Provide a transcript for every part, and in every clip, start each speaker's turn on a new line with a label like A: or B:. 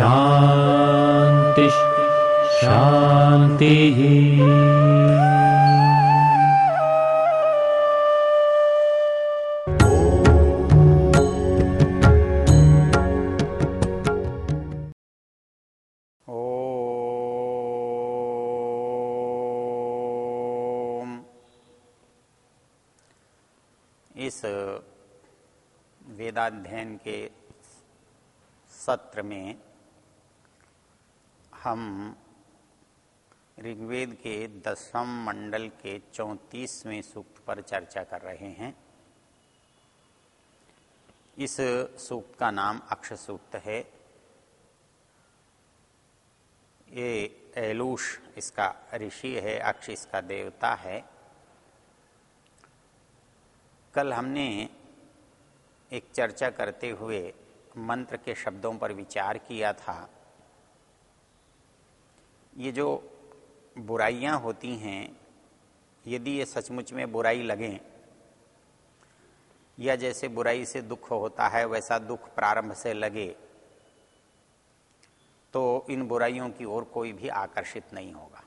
A: शांति
B: ओम। इस वेदाध्ययन के सत्र में हम ऋग्वेद के दसम मंडल के चौंतीसवें सूक्त पर चर्चा कर रहे हैं। इस सूक्त का नाम अक्ष सूक्त है। ये एलूष इसका ऋषि है, अक्ष इसका देवता है। कल हमने एक चर्चा करते हुए मंत्र के शब्दों पर विचार किया था। ये जो बुराइयाँ होती हैं, यदि ये सचमुच में बुराई लगें, या जैसे बुराई से दुख होता है, वैसा दुख प्रारंभ से लगे तो इन बुराइयों की ओर कोई भी आकर्षित नहीं होगा।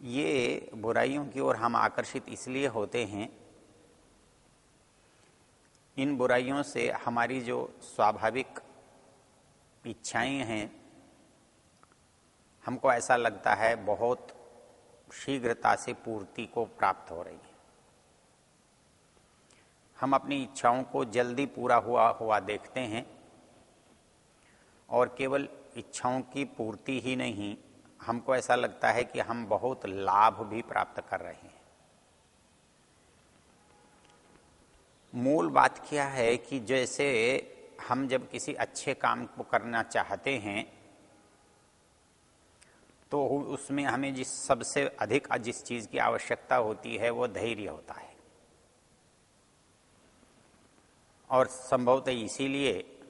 B: ये बुराइयों की ओर हम आकर्षित इसलिए होते हैं, इन बुराइयों से हमारी जो स्वाभाविक इच्छाएँ हैं। हमको ऐसा लगता है बहुत शीघ्रता से पूर्ति को प्राप्त हो रही है। हम अपनी इच्छाओं को जल्दी पूरा हुआ हुआ देखते हैं और केवल इच्छाओं की पूर्ति ही नहीं, हमको ऐसा लगता है कि हम बहुत लाभ भी प्राप्त कर रहे हैं। मूल बात क्या है कि जैसे हम जब किसी अच्छे काम को करना चाहते हैं तो उसमें हमें जिस सबसे अधिक जिस चीज़ की आवश्यकता होती है, वो धैर्य होता है। और संभवतः इसीलिए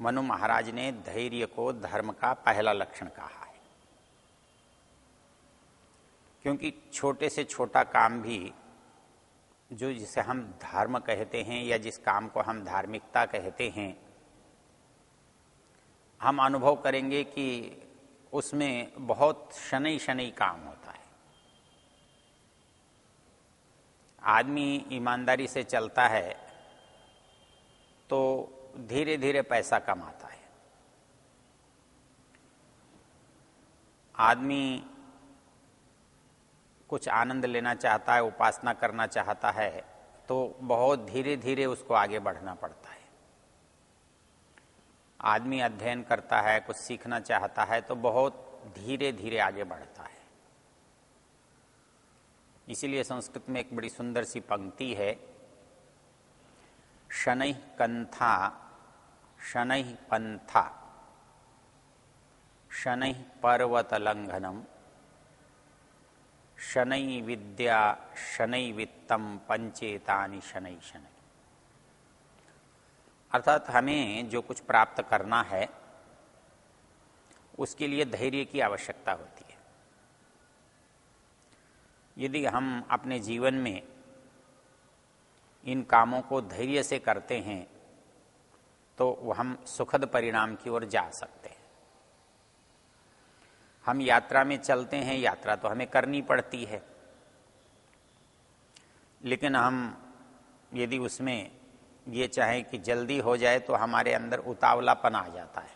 B: मनु महाराज ने धैर्य को धर्म का पहला लक्षण कहा है। क्योंकि छोटे से छोटा काम भी जो जिसे हम धर्म कहते हैं या जिस काम को हम धार्मिकता कहते हैं, हम अनुभव करेंगे कि उसमें बहुत शनि शनि काम होता है। आदमी ईमानदारी से चलता है तो धीरे धीरे पैसा कमाता है। आदमी कुछ आनंद लेना चाहता है, उपासना करना चाहता है तो बहुत धीरे धीरे उसको आगे बढ़ना पड़ता है। आदमी अध्ययन करता है, कुछ सीखना चाहता है तो बहुत धीरे धीरे आगे बढ़ता है। इसीलिए संस्कृत में एक बड़ी सुंदर सी पंक्ति है, शनै कंथा, शनै पंथा, शनै पर्वतलंघनम। शनै विद्या, शनै वित्तम पंचेतानि शनै शनै। अर्थात हमें जो कुछ प्राप्त करना है, उसके लिए धैर्य की आवश्यकता होती है। यदि हम अपने जीवन में इन कामों को धैर्य से करते हैं तो हम सुखद परिणाम की ओर जा सकते हैं। हम यात्रा में चलते हैं, यात्रा तो हमें करनी पड़ती है। लेकिन हम यदि उसमें ये चाहें कि जल्दी हो जाए तो हमारे अंदर उतावलापन आ जाता है।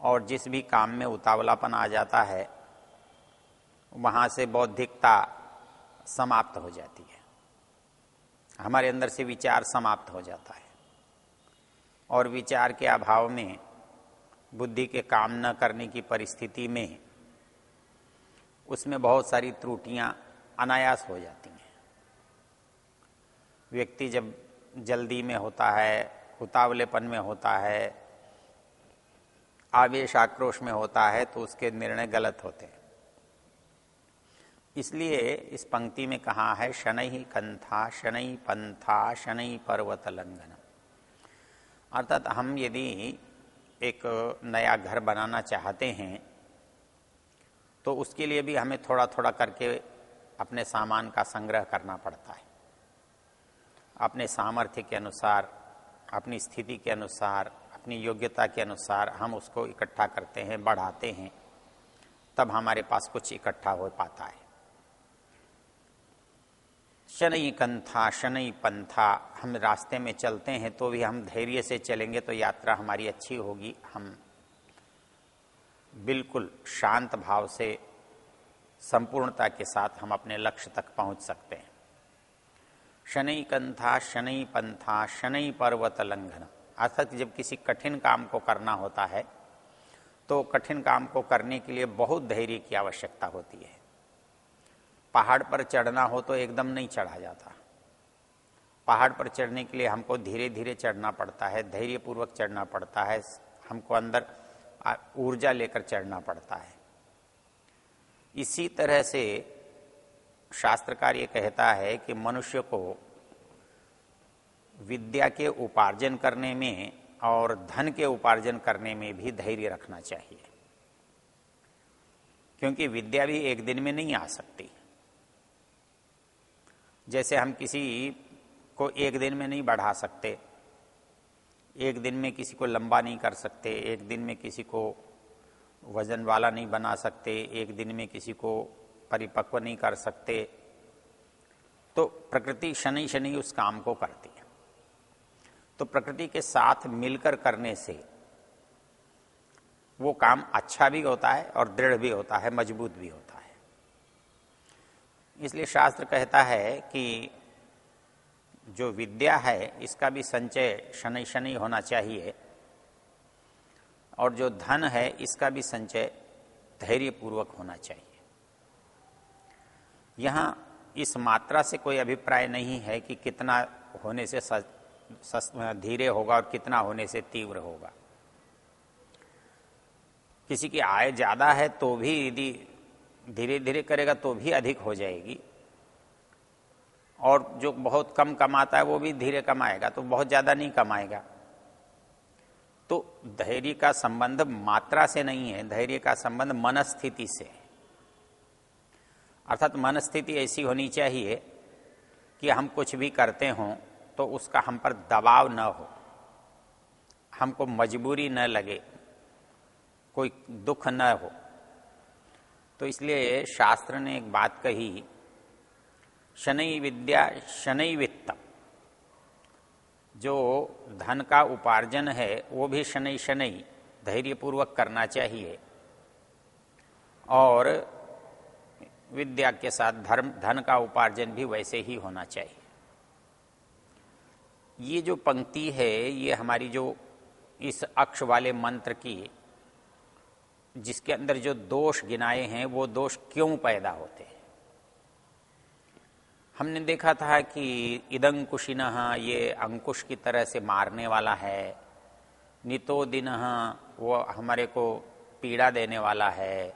B: और जिस भी काम में उतावलापन आ जाता है, वहाँ से बौद्धिकता समाप्त हो जाती है। हमारे अंदर से विचार समाप्त हो जाता है। और विचार के अभाव में बुद्धि के काम न करने की परिस्थिति में उसमें बहुत सारी त्रुटियाँ अनायास हो जाती हैं। व्यक्ति जब जल्दी में होता है उतावलेपन में होता है, आवेश आक्रोश में होता है तो उसके निर्णय गलत होते हैं। इसलिए इस पंक्ति में कहा है, शनि कंथा, शनि पंथा, शनि पर्वत लंघन अर्थात हम यदि एक नया घर बनाना चाहते हैं तो उसके लिए भी हमें थोड़ा थोड़ा करके अपने सामान का संग्रह करना पड़ता है। अपने सामर्थ्य के अनुसार, अपनी स्थिति के अनुसार, अपनी योग्यता के अनुसार हम उसको इकट्ठा करते हैं, बढ़ाते हैं, तब हमारे पास कुछ इकट्ठा हो पाता है। शनि कंथा शनि पंथा, हम रास्ते में चलते हैं तो भी हम धैर्य से चलेंगे तो यात्रा हमारी अच्छी होगी। हम बिल्कुल शांत भाव से, संपूर्णता के साथ हम अपने लक्ष्य तक पहुँच सकते हैं। शनि कंथा शनि पंथा शनि पर्वत लंघन, अर्थात जब किसी कठिन काम को करना होता है तो कठिन काम को करने के लिए बहुत धैर्य की आवश्यकता होती है। पहाड़ पर चढ़ना हो तो एकदम नहीं चढ़ा जाता। पहाड़ पर चढ़ने के लिए हमको धीरे धीरे चढ़ना पड़ता है, धैर्यपूर्वक चढ़ना पड़ता है, हमको अंदर ऊर्जा लेकर चढ़ना पड़ता है। इसी तरह से शास्त्रकार ये कहता है कि मनुष्य को विद्या के उपार्जन करने में और धन के उपार्जन करने में भी धैर्य रखना चाहिए। क्योंकि विद्या भी एक दिन में नहीं आ सकती। जैसे हम किसी को एक दिन में नहीं बढ़ा सकते, एक दिन में किसी को लंबा नहीं कर सकते, एक दिन में किसी को वज़न वाला नहीं बना सकते, एक दिन में किसी को परिपक्व नहीं कर सकते तो प्रकृति शनि शनि उस काम को करती है। तो प्रकृति के साथ मिलकर करने से वो काम अच्छा भी होता है और दृढ़ भी होता है, मज़बूत भी होता है। इसलिए शास्त्र कहता है कि जो विद्या है, इसका भी संचय शनि शनि होना चाहिए। और जो धन है, इसका भी संचय धैर्यपूर्वक होना चाहिए। यहाँ इस मात्रा से कोई अभिप्राय नहीं है कि कितना होने से धीरे होगा और कितना होने से तीव्र होगा। किसी की आय ज़्यादा है तो भी यदि धीरे धीरे करेगा तो भी अधिक हो जाएगी। और जो बहुत कम कमाता है वो भी धीरे कमाएगा तो बहुत ज़्यादा नहीं कमाएगा। तो धैर्य का संबंध मात्रा से नहीं है, धैर्य का संबंध मनस्थिति से। अर्थात मनस्थिति ऐसी होनी चाहिए कि हम कुछ भी करते हों तो उसका हम पर दबाव न हो। हमको मजबूरी न लगे, कोई दुख न हो। तो इसलिए शास्त्र ने एक बात कही, शनि विद्या, शनि वित्त जो धन का उपार्जन है, वो भी शनि शनि, धैर्यपूर्वक करना चाहिए। और विद्या के साथ धर्म, धन का उपार्जन भी वैसे ही होना चाहिए। ये जो पंक्ति है, ये हमारी जो इस अक्ष वाले मंत्र की जिसके अंदर जो दोष गिनाए हैं, वो दोष क्यों पैदा होते हैं? हमने देखा था कि इदंकुशिन ये अंकुश की तरह से मारने वाला है। नितो दिन, वो हमारे को पीड़ा देने वाला है।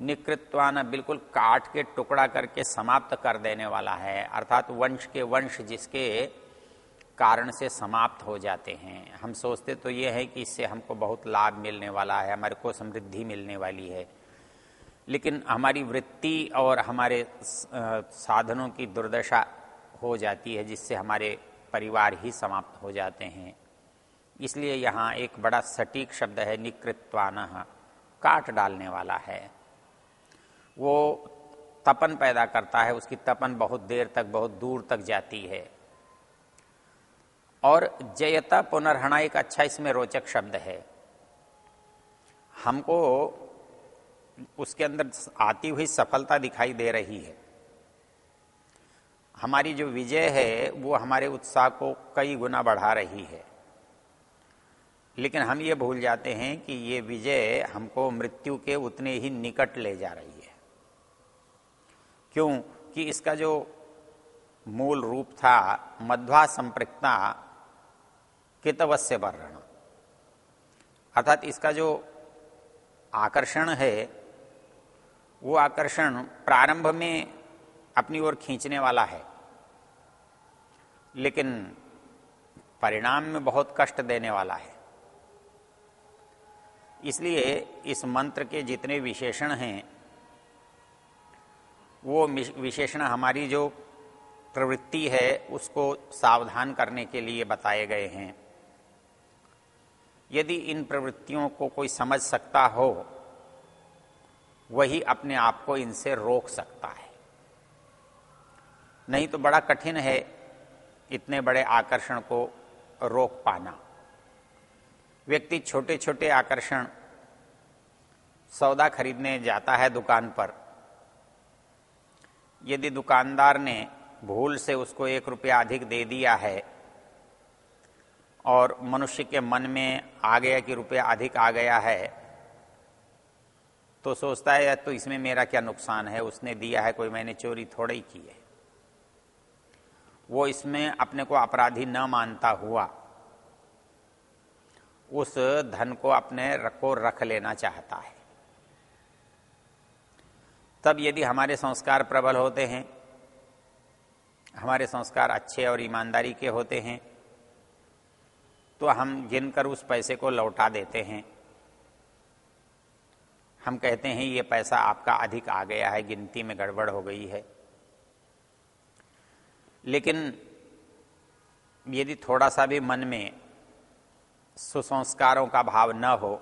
B: निकृत्वान बिल्कुल काट के टुकड़ा करके समाप्त कर देने वाला है। अर्थात वंश के वंश जिसके कारण से समाप्त हो जाते हैं। हम सोचते तो ये है कि इससे हमको बहुत लाभ मिलने वाला है, हमारे को समृद्धि मिलने वाली है। लेकिन हमारी वृत्ति और हमारे साधनों की दुर्दशा हो जाती है, जिससे हमारे परिवार ही समाप्त हो जाते हैं। इसलिए यहाँ एक बड़ा सटीक शब्द है, निकृत्वान, काट डालने वाला है। वो तपन पैदा करता है, उसकी तपन बहुत देर तक, बहुत दूर तक जाती है। और जयता पुनर्हणा एक अच्छा इसमें रोचक शब्द है। हमको उसके अंदर आती हुई सफलता दिखाई दे रही है। हमारी जो विजय है, वो हमारे उत्साह को कई गुना बढ़ा रही है। लेकिन हम ये भूल जाते हैं कि ये विजय हमको मृत्यु के उतने ही निकट ले जा रही है। क्यों? कि इसका जो मूल रूप था मध्वा संप्रक्ता कितवस्य वर्ण अर्थात इसका जो आकर्षण है, वो आकर्षण प्रारंभ में अपनी ओर खींचने वाला है। लेकिन परिणाम में बहुत कष्ट देने वाला है। इसलिए इस मंत्र के जितने विशेषण हैं, वो विशेषण हमारी जो प्रवृत्ति है, उसको सावधान करने के लिए बताए गए हैं। यदि इन प्रवृत्तियों को कोई समझ सकता हो, वही अपने आप को इनसे रोक सकता है। नहीं तो बड़ा कठिन है इतने बड़े आकर्षण को रोक पाना। व्यक्ति छोटे छोटे आकर्षण सौदा खरीदने जाता है दुकान पर। यदि दुकानदार ने भूल से उसको एक रुपया अधिक दे दिया है और मनुष्य के मन में आ गया कि रुपया अधिक आ गया है तो सोचता है तो इसमें मेरा क्या नुकसान है? उसने दिया है, कोई मैंने चोरी थोड़ा ही की है। वो इसमें अपने को अपराधी न मानता हुआ उस धन को अपने को रख लेना चाहता है। तब यदि हमारे संस्कार प्रबल होते हैं, हमारे संस्कार अच्छे और ईमानदारी के होते हैं तो हम गिनकर उस पैसे को लौटा देते हैं। हम कहते हैं, ये पैसा आपका अधिक आ गया है, गिनती में गड़बड़ हो गई है। लेकिन यदि थोड़ा सा भी मन में सुसंस्कारों का भाव न हो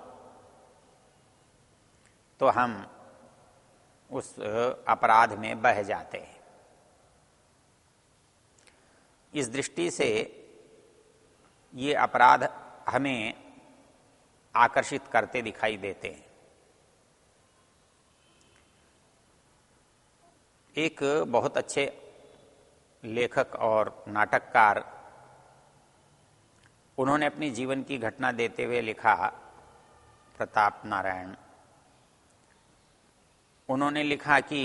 B: तो हम उस अपराध में बह जाते हैं। इस दृष्टि से ये अपराध हमें आकर्षित करते दिखाई देते हैं। एक बहुत अच्छे लेखक और नाटककार, उन्होंने अपनी जीवन की घटना देते हुए लिखा, प्रताप नारायण। उन्होंने लिखा कि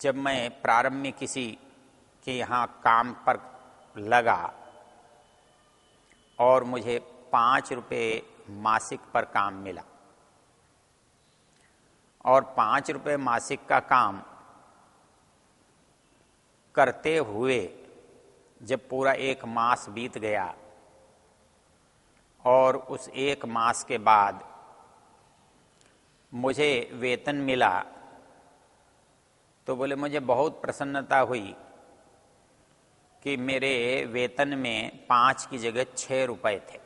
B: जब मैं प्रारंभ में किसी के यहाँ काम पर लगा और मुझे पाँच रुपये मासिक पर काम मिला। और पाँच रुपये मासिक का काम करते हुए जब पूरा एक मास बीत गया और उस एक मास के बाद मुझे वेतन मिला तो बोले, मुझे बहुत प्रसन्नता हुई कि मेरे वेतन में पाँच की जगह छह रुपए थे।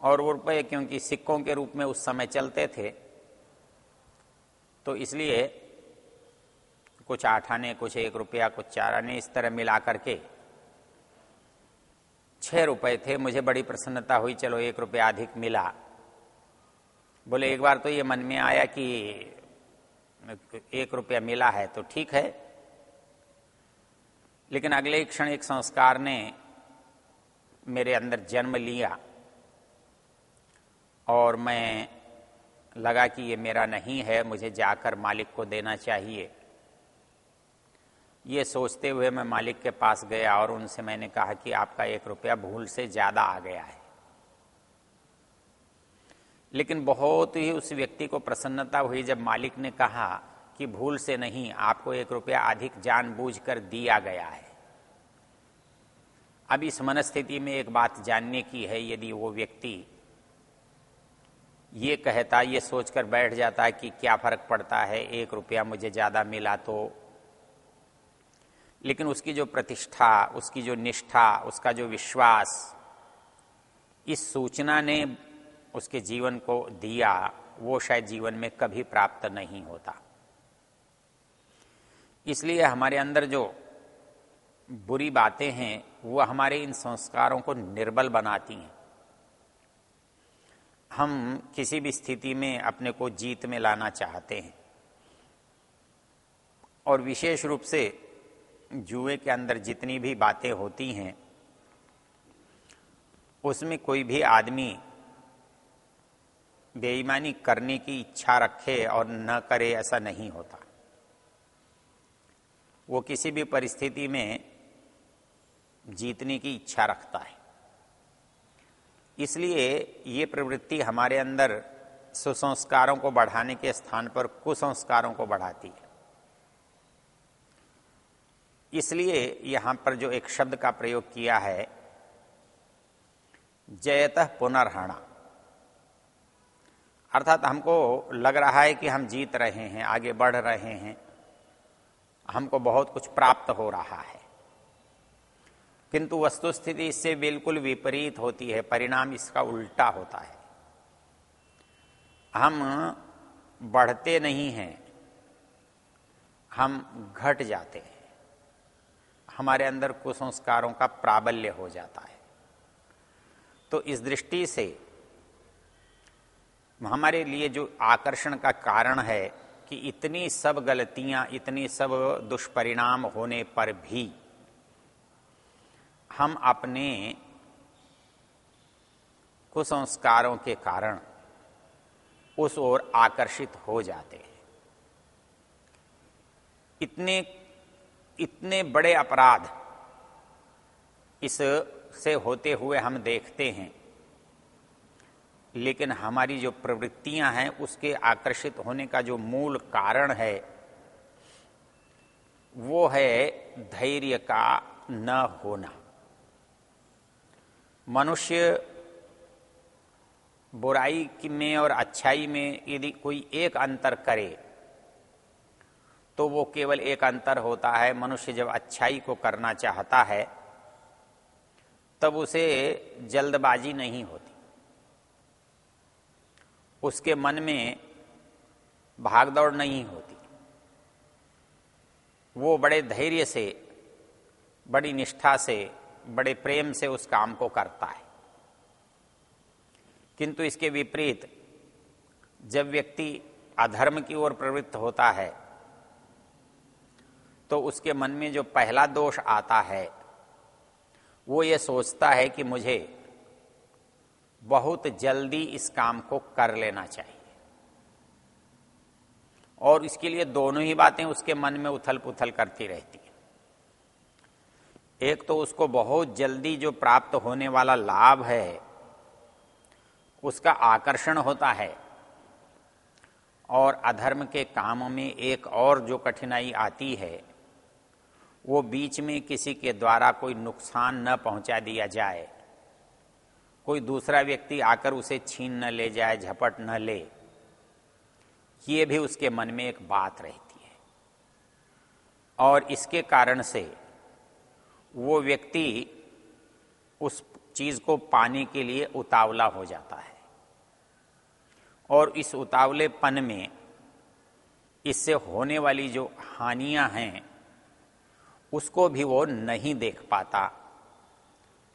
B: और वो रुपए क्योंकि सिक्कों के रूप में उस समय चलते थे तो इसलिए कुछ आठ आने कुछ एक रुपया, कुछ चार आने इस तरह मिला करके छह रुपए थे। मुझे बड़ी प्रसन्नता हुई, चलो एक रुपया अधिक मिला। बोले, एक बार तो ये मन में आया कि एक रुपया मिला है तो ठीक है। लेकिन अगले क्षण एक संस्कार ने मेरे अंदर जन्म लिया और मैं लगा कि ये मेरा नहीं है, मुझे जाकर मालिक को देना चाहिए। ये सोचते हुए मैं मालिक के पास गया और उनसे मैंने कहा कि आपका एक रुपया भूल से ज़्यादा आ गया है। लेकिन बहुत ही उस व्यक्ति को प्रसन्नता हुई जब मालिक ने कहा कि भूल से नहीं, आपको एक रुपया अधिक जानबूझकर दिया गया है। अब इस मनस्थिति में एक बात जानने की है, यदि वो व्यक्ति ये कहता, ये सोचकर बैठ जाता कि क्या फ़र्क पड़ता है, एक रुपया मुझे ज़्यादा मिला तो। लेकिन उसकी जो प्रतिष्ठा, उसकी जो निष्ठा, उसका जो विश्वास, इस सूचना ने उसके जीवन को दिया, वो शायद जीवन में कभी प्राप्त नहीं होता। इसलिए हमारे अंदर जो बुरी बातें हैं, वो हमारे इन संस्कारों को निर्बल बनाती हैं। हम किसी भी स्थिति में अपने को जीत में लाना चाहते हैं। और विशेष रूप से जुए के अंदर जितनी भी बातें होती हैं, उसमें कोई भी आदमी बेईमानी करने की इच्छा रखे और न करे ऐसा नहीं होता। वो किसी भी परिस्थिति में जीतने की इच्छा रखता है। इसलिए ये प्रवृत्ति हमारे अंदर सुसंस्कारों को बढ़ाने के स्थान पर कुसंस्कारों को बढ़ाती है। इसलिए यहाँ पर जो एक शब्द का प्रयोग किया है, जयत पुनर्हणा। अर्थात हमको लग रहा है कि हम जीत रहे हैं, आगे बढ़ रहे हैं। हमको बहुत कुछ प्राप्त हो रहा है। किंतु वस्तुस्थिति इससे बिल्कुल विपरीत होती है, परिणाम इसका उल्टा होता है। हम बढ़ते नहीं हैं, हम घट जाते हैं। हमारे अंदर कुसंस्कारों का प्राबल्य हो जाता है। तो इस दृष्टि से हमारे लिए जो आकर्षण का कारण है कि इतनी सब गलतियाँ, इतनी सब दुष्परिणाम होने पर भी हम अपने कुसंस्कारों के कारण उस ओर आकर्षित हो जाते हैं। इतने इतने बड़े अपराध इस से होते हुए हम देखते हैं लेकिन हमारी जो प्रवृत्तियाँ हैं, उसके आकर्षित होने का जो मूल कारण है, वो है धैर्य का न होना। मनुष्य बुराई में और अच्छाई में यदि कोई एक अंतर करे तो वो केवल एक अंतर होता है, मनुष्य जब अच्छाई को करना चाहता है, तब उसे जल्दबाजी नहीं होती। उसके मन में भागदौड़ नहीं होती। वो बड़े धैर्य से, बड़ी निष्ठा से, बड़े प्रेम से उस काम को करता है। किंतु इसके विपरीत, जब व्यक्ति अधर्म की ओर प्रवृत्त होता है तो उसके मन में जो पहला दोष आता है, वो ये सोचता है कि मुझे बहुत जल्दी इस काम को कर लेना चाहिए। और इसके लिए दोनों ही बातें उसके मन में उथल पुथल करती रहती है। एक तो उसको बहुत जल्दी जो प्राप्त होने वाला लाभ है, उसका आकर्षण होता है। और अधर्म के काम में एक और जो कठिनाई आती है, वो बीच में किसी के द्वारा कोई नुकसान न पहुँचा दिया जाए। कोई दूसरा व्यक्ति आकर उसे छीन न ले जाए, झपट न ले, ये भी उसके मन में एक बात रहती है। और इसके कारण से वो व्यक्ति उस चीज़ को पाने के लिए उतावला हो जाता है। और इस उतावलेपन में इससे होने वाली जो हानियाँ हैं, उसको भी वो नहीं देख पाता।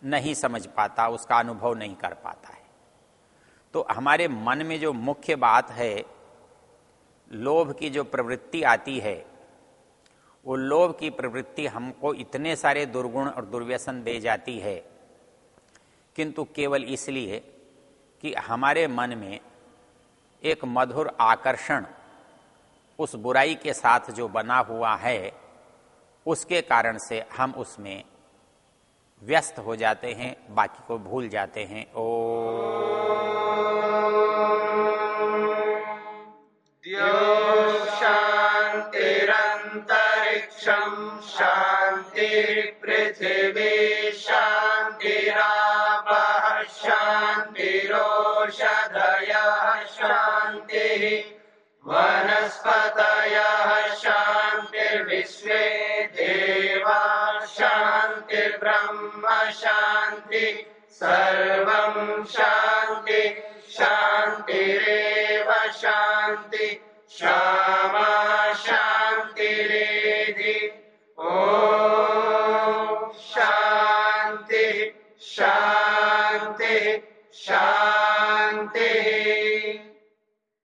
B: नहीं समझ पाता, उसका अनुभव नहीं कर पाता है। तो हमारे मन में जो मुख्य बात है, लोभ की जो प्रवृत्ति आती है, वो लोभ की प्रवृत्ति हमको इतने सारे दुर्गुण और दुर्व्यसन दे जाती है, किंतु केवल इसलिए कि हमारे मन में एक मधुर आकर्षण उस बुराई के साथ जो बना हुआ है, उसके कारण से हम उसमें व्यस्त हो जाते हैं, बाकी को भूल जाते हैं। ओ।
C: शांतिरंतरिक्षम शांति पृथ्वी शांतिराप शांतिरोषधय शांति वनस्पत शांतिर्विश्वे देवा सर्वं शान्ति शान्तिरेव शान्ति क्षमा शान्तिरेधि। ॐ शांति शांति शान्ति।